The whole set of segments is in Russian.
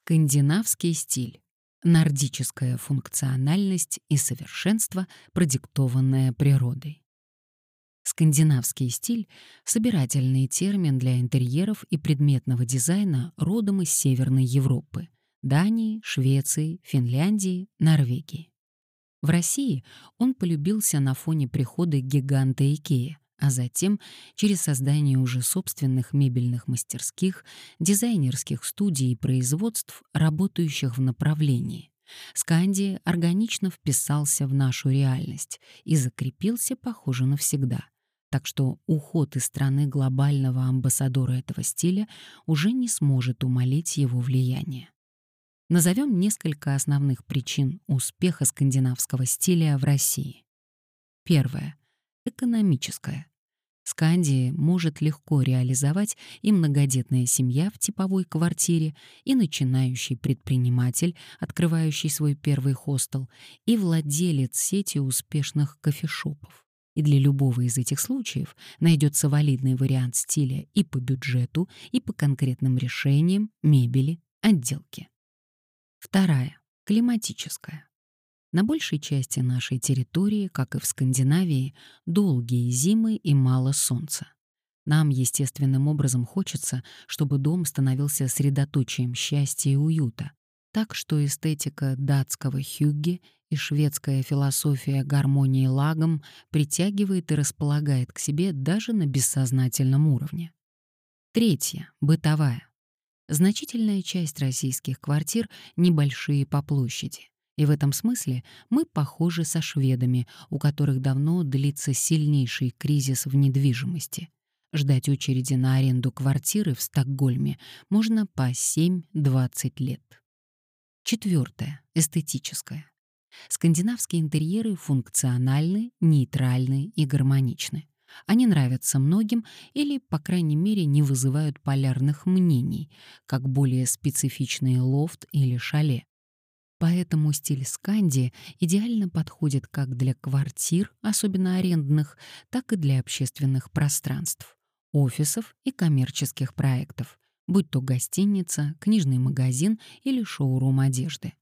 Скандинавский стиль. Нордическая функциональность и совершенство, продиктованное природой. Скандинавский стиль — собирательный термин для интерьеров и предметного дизайна родом из Северной Европы — Дании, Швеции, Финляндии, Норвегии. В России он полюбился на фоне прихода гиганта Икея — а затем через создание уже собственных мебельных мастерских, дизайнерских студий и производств, работающих в направлении. Сканди органично вписался в нашу реальность и закрепился, похоже, навсегда. Так что уход из страны глобального амбассадора этого стиля уже не сможет умолить его влияние. Назовем несколько основных причин успеха скандинавского стиля в России. Первое экономическое. Скандии может легко реализовать и многодетная семья в типовой квартире, и начинающий предприниматель, открывающий свой первый хостел, и владелец сети успешных кофешопов. И для любого из этих случаев найдется валидный вариант стиля и по бюджету, и по конкретным решениям, мебели, отделки. Вторая — климатическая. На большей части нашей территории, как и в Скандинавии, долгие зимы и мало солнца. Нам естественным образом хочется, чтобы дом становился средоточием счастья и уюта, так что эстетика датского хюгге и шведская философия гармонии лагом притягивает и располагает к себе даже на бессознательном уровне. Третье — бытовая. Значительная часть российских квартир небольшие по площади. И в этом смысле мы похожи со шведами, у которых давно длится сильнейший кризис в недвижимости. Ждать очереди на аренду квартиры в Стокгольме можно по 7-20 лет. Четвертое. Эстетическое. Скандинавские интерьеры функциональны, нейтральны и гармоничны. Они нравятся многим или, по крайней мере, не вызывают полярных мнений, как более специфичные лофт или шале. Поэтому стиль сканди идеально подходит как для квартир, особенно арендных, так и для общественных пространств, офисов и коммерческих проектов, будь то гостиница, книжный магазин или шоурум одежды.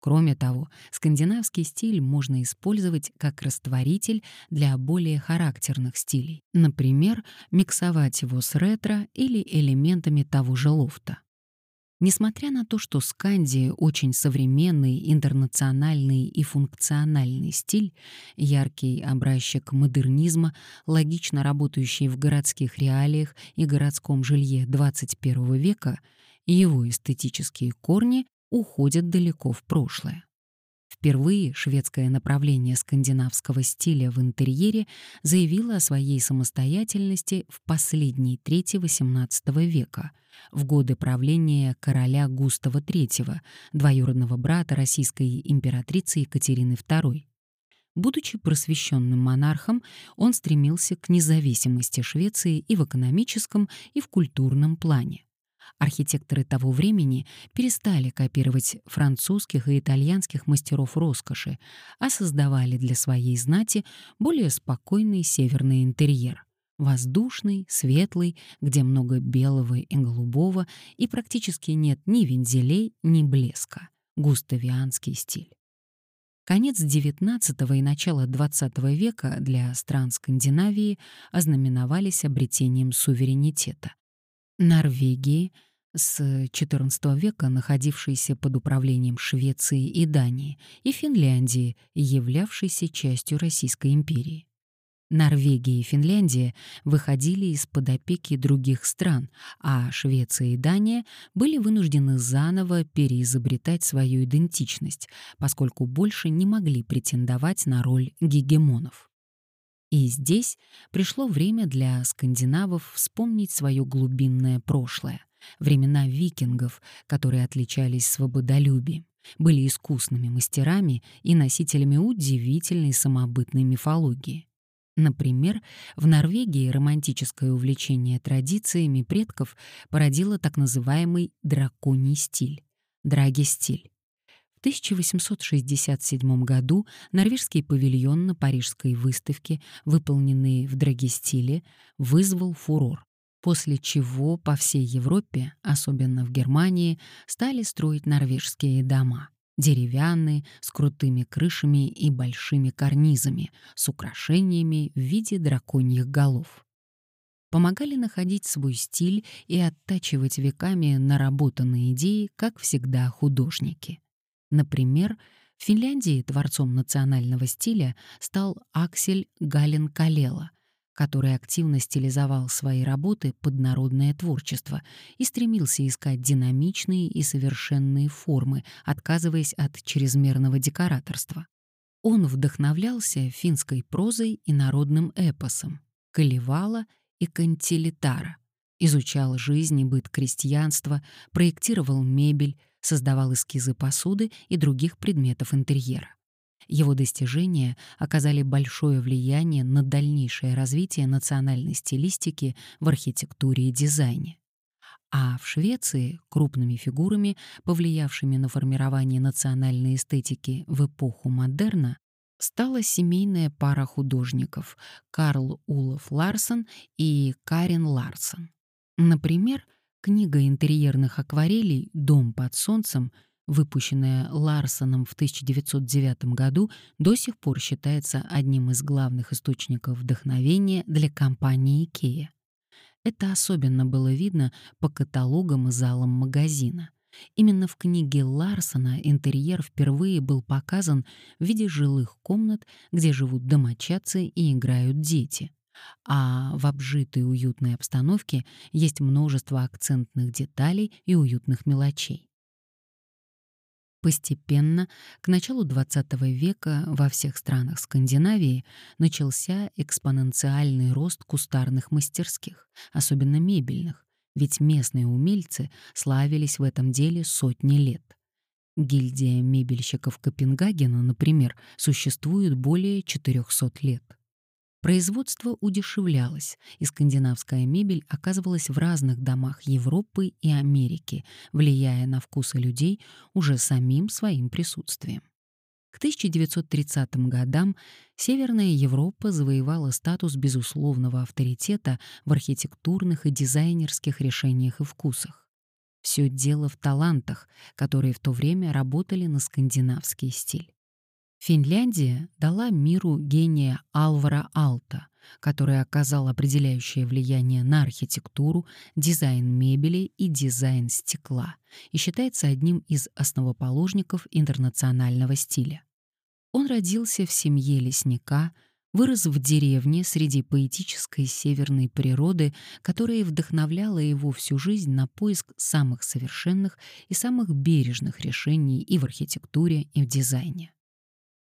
Кроме того, скандинавский стиль можно использовать как растворитель для более характерных стилей, например, миксовать его с ретро или элементами того же лофта. Несмотря на то, что Сканди очень современный, интернациональный и функциональный стиль, яркий образчик модернизма, логично работающий в городских реалиях и городском жилье XXI века, его эстетические корни уходят далеко в прошлое. Впервые шведское направление скандинавского стиля в интерьере заявило о своей самостоятельности в последней трети XVIII века, в годы правления короля Густава III, двоюродного брата российской императрицы Екатерины II. Будучи просвещенным монархом, он стремился к независимости Швеции и в экономическом, и в культурном плане. Архитекторы того времени перестали копировать французских и итальянских мастеров роскоши, а создавали для своей знати более спокойный северный интерьер. Воздушный, светлый, где много белого и голубого, и практически нет ни вензелей, ни блеска. Густавианский стиль. Конец XIX и начало XX века для стран Скандинавии ознаменовались обретением суверенитета. Норвегии, с XIV века находившейся под управлением Швеции и Дании, и Финляндии, являвшейся частью Российской империи. Норвегия и Финляндия выходили из-под опеки других стран, а Швеция и Дания были вынуждены заново переизобретать свою идентичность, поскольку больше не могли претендовать на роль гегемонов. И здесь пришло время для скандинавов вспомнить свое глубинное прошлое, времена викингов, которые отличались свободолюбием, были искусными мастерами и носителями удивительной самобытной мифологии. Например, в Норвегии романтическое увлечение традициями предков породило так называемый драконий стиль — драги-стиль. В 1867 году норвежский павильон на Парижской выставке, выполненный в драгестиле, вызвал фурор. после чего по всей Европе, особенно в Германии, стали строить норвежские дома. Деревянные, с крутыми крышами и большими карнизами, с украшениями в виде драконьих голов. Помогали находить свой стиль и оттачивать веками наработанные идеи, как всегда, художники. Например, в Финляндии творцом национального стиля стал Аксель Гален Калела — который активно стилизовал свои работы под народное творчество и стремился искать динамичные и совершенные формы, отказываясь от чрезмерного декораторства. Он вдохновлялся финской прозой и народным эпосом, Калевала и Кантелетара, изучал жизнь и быт крестьянства, проектировал мебель, создавал эскизы посуды и других предметов интерьера. Его достижения оказали большое влияние на дальнейшее развитие национальной стилистики в архитектуре и дизайне. А в Швеции крупными фигурами, повлиявшими на формирование национальной эстетики в эпоху модерна, стала семейная пара художников Карл Улов Ларсон и Карен Ларсон. Например, книга интерьерных акварелей «Дом под солнцем» выпущенная Ларсоном в 1909 году, до сих пор считается одним из главных источников вдохновения для компании IKEA. Это особенно было видно по каталогам и залам магазина. Именно в книге Ларсона интерьер впервые был показан в виде жилых комнат, где живут домочадцы и играют дети. А в обжитой уютной обстановке есть множество акцентных деталей и уютных мелочей. Постепенно, к началу XX века во всех странах Скандинавии начался экспоненциальный рост кустарных мастерских, особенно мебельных, ведь местные умельцы славились в этом деле сотни лет. Гильдия мебельщиков Копенгагена, например, существует более 400 лет. Производство удешевлялось, и скандинавская мебель оказывалась в разных домах Европы и Америки, влияя на вкусы людей уже самим своим присутствием. К 1930 годам Северная Европа завоевала статус безусловного авторитета в архитектурных и дизайнерских решениях и вкусах. Все дело в талантах, которые в то время работали на скандинавский стиль. Финляндия дала миру гения Алвара Алта, который оказал определяющее влияние на архитектуру, дизайн мебели и дизайн стекла и считается одним из основоположников интернационального стиля. Он родился в семье лесника, вырос в деревне среди поэтической северной природы, которая вдохновляла его всю жизнь на поиск самых совершенных и самых бережных решений и в архитектуре, и в дизайне.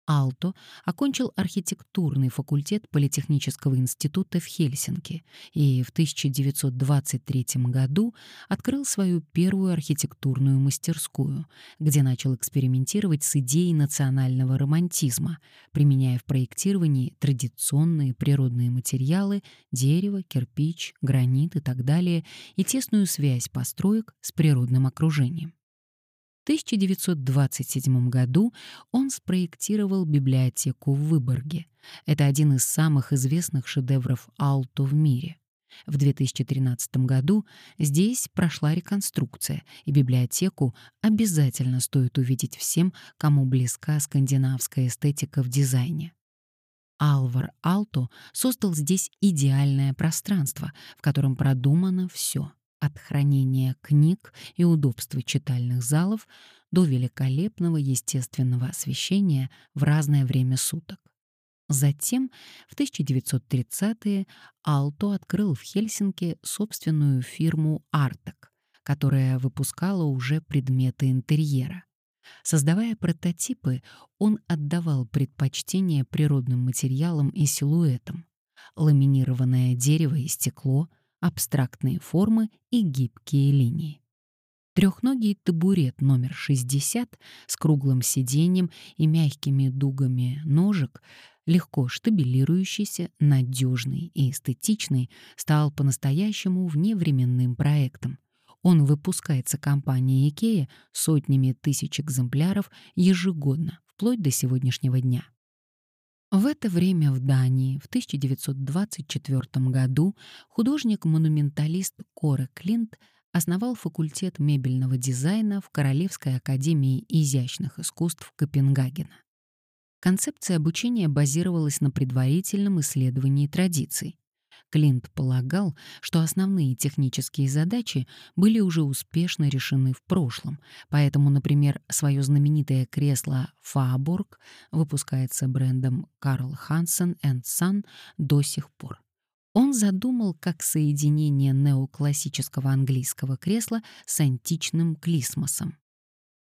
Алто окончил архитектурный факультет Политехнического института в Хельсинки и в 1923 году открыл свою первую архитектурную мастерскую, где начал экспериментировать с идеей национального романтизма, применяя в проектировании традиционные природные материалы — дерево, кирпич, гранит и так далее, и тесную связь построек с природным окружением. 1927 году он спроектировал библиотеку в Выборге. Это один из самых известных шедевров Алто в мире. В 2013 году здесь прошла реконструкция, и библиотеку обязательно стоит увидеть всем, кому близка скандинавская эстетика в дизайне. Алвар Алто создал здесь идеальное пространство, в котором продумано все от хранения книг и удобства читальных залов до великолепного естественного освещения в разное время суток. Затем, в 1930-е, Алто открыл в Хельсинки собственную фирму «Артек», которая выпускала уже предметы интерьера. Создавая прототипы, он отдавал предпочтение природным материалам и силуэтам. Ламинированное дерево и стекло — абстрактные формы и гибкие линии. Трехногий табурет номер 60 с круглым сиденьем и мягкими дугами ножек, легко штабилирующийся, надежный и эстетичный, стал по-настоящему вневременным проектом. Он выпускается компанией IKEA сотнями тысяч экземпляров ежегодно, вплоть до сегодняшнего дня. В это время в Дании в 1924 году художник-монументалист Коре Клинт основал факультет мебельного дизайна в Королевской академии изящных искусств Копенгагена. Концепция обучения базировалась на предварительном исследовании традиций. Клинт полагал, что основные технические задачи были уже успешно решены в прошлом, поэтому, например, свое знаменитое кресло «Фаборг» выпускается брендом Карл Хансен Son до сих пор. Он задумал как соединение неоклассического английского кресла с античным клисмосом.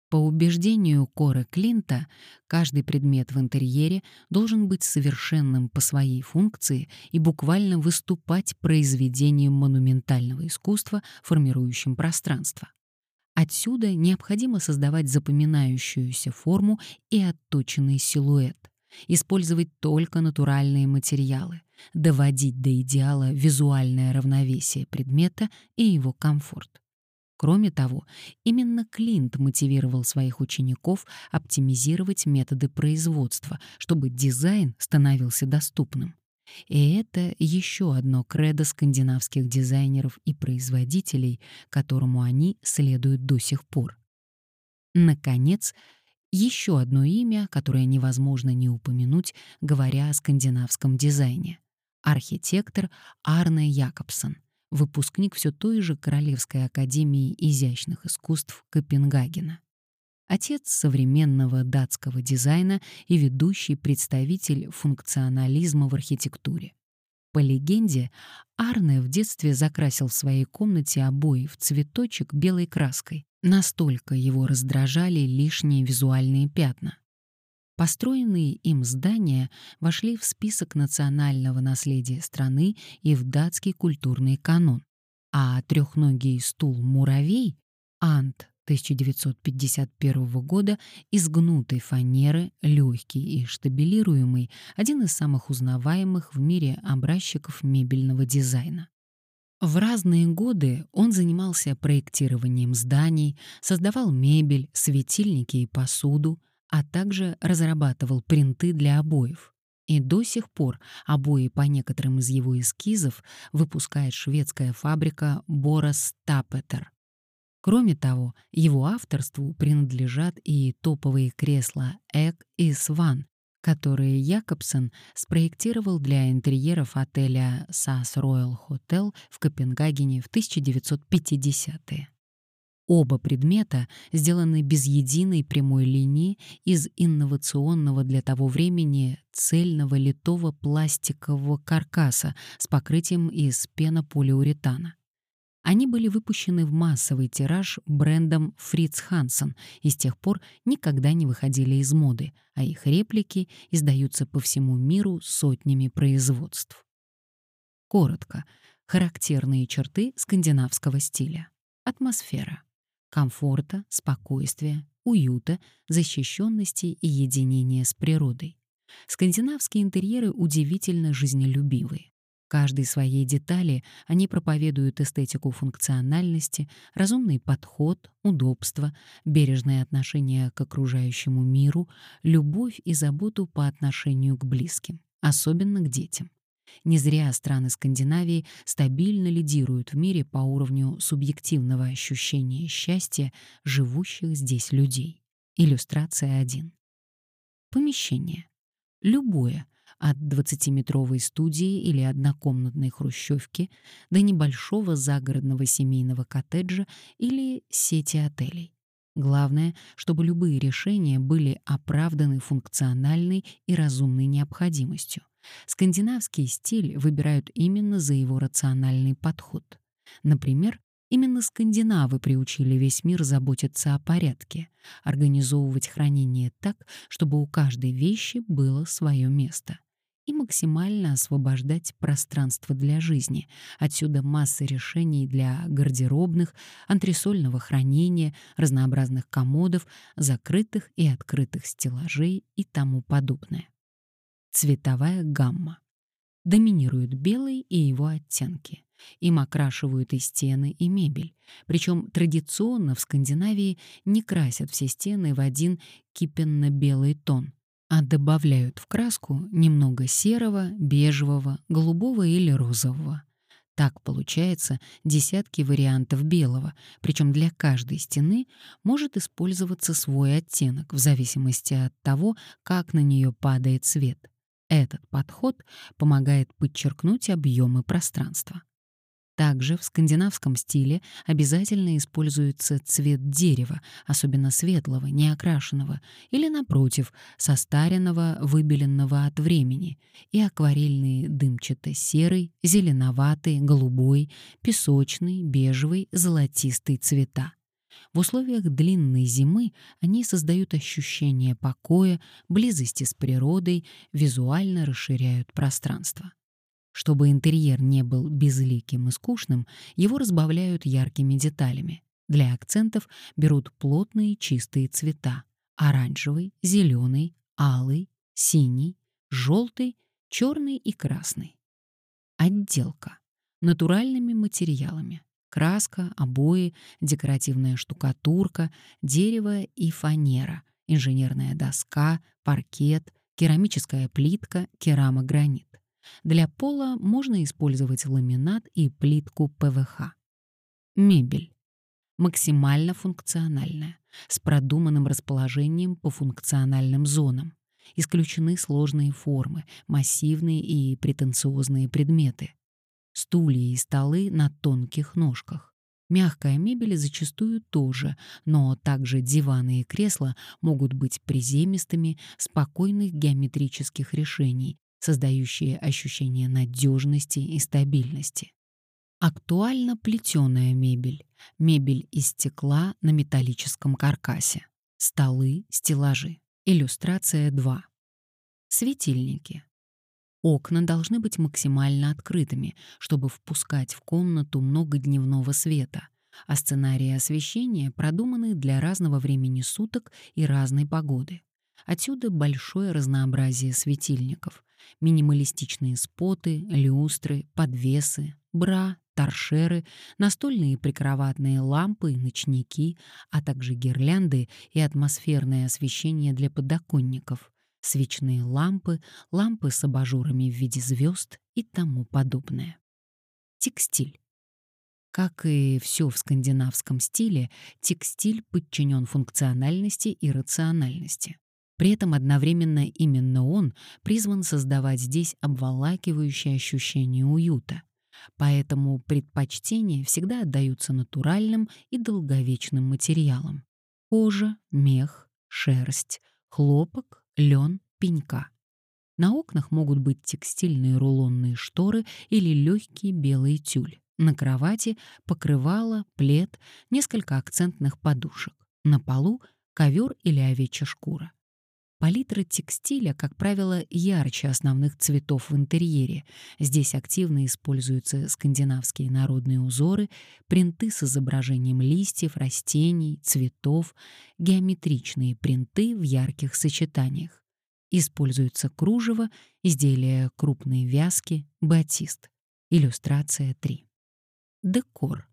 По убеждению Кора Клинта, каждый предмет в интерьере должен быть совершенным по своей функции и буквально выступать произведением монументального искусства, формирующим пространство. Отсюда необходимо создавать запоминающуюся форму и отточенный силуэт, использовать только натуральные материалы, доводить до идеала визуальное равновесие предмета и его комфорт. Кроме того, именно Клинт мотивировал своих учеников оптимизировать методы производства, чтобы дизайн становился доступным. И это еще одно кредо скандинавских дизайнеров и производителей, которому они следуют до сих пор. Наконец, еще одно имя, которое невозможно не упомянуть, говоря о скандинавском дизайне — архитектор Арне Якобсон — выпускник все той же Королевской академии изящных искусств Копенгагена. Отец современного датского дизайна и ведущий представитель функционализма в архитектуре. По легенде, Арне в детстве закрасил в своей комнате обои в цветочек белой краской. Настолько его раздражали лишние визуальные пятна. Построенные им здания вошли в список национального наследия страны и в датский культурный канон, а трехногий стул «Муравей» Ант 1951 года из гнутой фанеры, легкий и штабилируемый, один из самых узнаваемых в мире образчиков мебельного дизайна. В разные годы он занимался проектированием зданий, создавал мебель, светильники и посуду, а также разрабатывал принты для обоев. И до сих пор обои по некоторым из его эскизов выпускает шведская фабрика Борос Тапетер. Кроме того, его авторству принадлежат и топовые кресла Эк и Сван, которые Якобсон спроектировал для интерьеров отеля SAS Royal Hotel в Копенгагене в 1950-е. Оба предмета сделаны без единой прямой линии из инновационного для того времени цельного литого пластикового каркаса с покрытием из пенополиуретана. Они были выпущены в массовый тираж брендом Fritz Hansen и с тех пор никогда не выходили из моды, а их реплики издаются по всему миру сотнями производств. Коротко. Характерные черты скандинавского стиля. Атмосфера комфорта, спокойствия, уюта, защищенности и единения с природой. Скандинавские интерьеры удивительно жизнелюбивые. Каждой своей детали они проповедуют эстетику функциональности, разумный подход, удобство, бережное отношение к окружающему миру, любовь и заботу по отношению к близким, особенно к детям. Не зря страны Скандинавии стабильно лидируют в мире по уровню субъективного ощущения счастья живущих здесь людей. Иллюстрация 1. Помещение. Любое, от 20-метровой студии или однокомнатной хрущевки до небольшого загородного семейного коттеджа или сети отелей. Главное, чтобы любые решения были оправданы функциональной и разумной необходимостью. Скандинавский стиль выбирают именно за его рациональный подход. Например, именно скандинавы приучили весь мир заботиться о порядке, организовывать хранение так, чтобы у каждой вещи было свое место и максимально освобождать пространство для жизни. Отсюда масса решений для гардеробных, антресольного хранения, разнообразных комодов, закрытых и открытых стеллажей и тому подобное. Цветовая гамма. Доминируют белый и его оттенки. Им окрашивают и стены, и мебель. Причем традиционно в Скандинавии не красят все стены в один кипенно-белый тон, а добавляют в краску немного серого, бежевого, голубого или розового. Так получается десятки вариантов белого, причем для каждой стены может использоваться свой оттенок в зависимости от того, как на нее падает свет. Этот подход помогает подчеркнуть объемы пространства. Также в скандинавском стиле обязательно используется цвет дерева, особенно светлого, неокрашенного, или, напротив, состаренного, выбеленного от времени, и акварельные дымчато-серый, зеленоватый, голубой, песочный, бежевый, золотистый цвета. В условиях длинной зимы они создают ощущение покоя, близости с природой, визуально расширяют пространство. Чтобы интерьер не был безликим и скучным, его разбавляют яркими деталями. Для акцентов берут плотные чистые цвета — оранжевый, зеленый, алый, синий, желтый, черный и красный. Отделка. Натуральными материалами. Краска, обои, декоративная штукатурка, дерево и фанера, инженерная доска, паркет, керамическая плитка, керамогранит. Для пола можно использовать ламинат и плитку ПВХ. Мебель. Максимально функциональная, с продуманным расположением по функциональным зонам. Исключены сложные формы, массивные и претенциозные предметы. Стулья и столы на тонких ножках. Мягкая мебель зачастую тоже, но также диваны и кресла могут быть приземистыми, спокойных геометрических решений, создающие ощущение надежности и стабильности. Актуальна плетеная мебель, мебель из стекла на металлическом каркасе, столы, стеллажи. Иллюстрация 2. Светильники. Окна должны быть максимально открытыми, чтобы впускать в комнату много дневного света, а сценарии освещения продуманы для разного времени суток и разной погоды. Отсюда большое разнообразие светильников, минималистичные споты, люстры, подвесы, бра, торшеры, настольные прикроватные лампы и ночники, а также гирлянды и атмосферное освещение для подоконников, свечные лампы, лампы с абажурами в виде звезд и тому подобное. Текстиль. Как и все в скандинавском стиле, текстиль подчинен функциональности и рациональности. При этом одновременно именно он призван создавать здесь обволакивающее ощущение уюта. Поэтому предпочтения всегда отдаются натуральным и долговечным материалам. Кожа, мех, шерсть, хлопок, лен, пенька. На окнах могут быть текстильные рулонные шторы или легкий белый тюль. На кровати покрывало, плед, несколько акцентных подушек. На полу ковер или овечья шкура. Палитра текстиля, как правило, ярче основных цветов в интерьере. Здесь активно используются скандинавские народные узоры, принты с изображением листьев, растений, цветов, геометричные принты в ярких сочетаниях. Используются кружево, изделия крупной вязки, батист. Иллюстрация 3. Декор.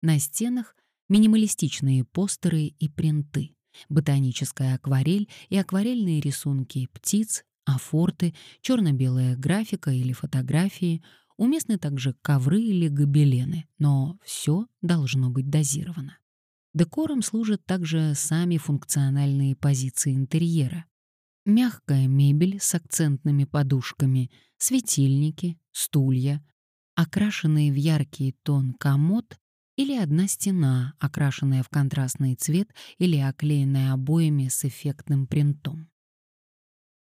На стенах минималистичные постеры и принты ботаническая акварель и акварельные рисунки птиц, афорты, черно-белая графика или фотографии, уместны также ковры или гобелены, но все должно быть дозировано. Декором служат также сами функциональные позиции интерьера. Мягкая мебель с акцентными подушками, светильники, стулья, окрашенные в яркий тон комод или одна стена, окрашенная в контрастный цвет или оклеенная обоями с эффектным принтом.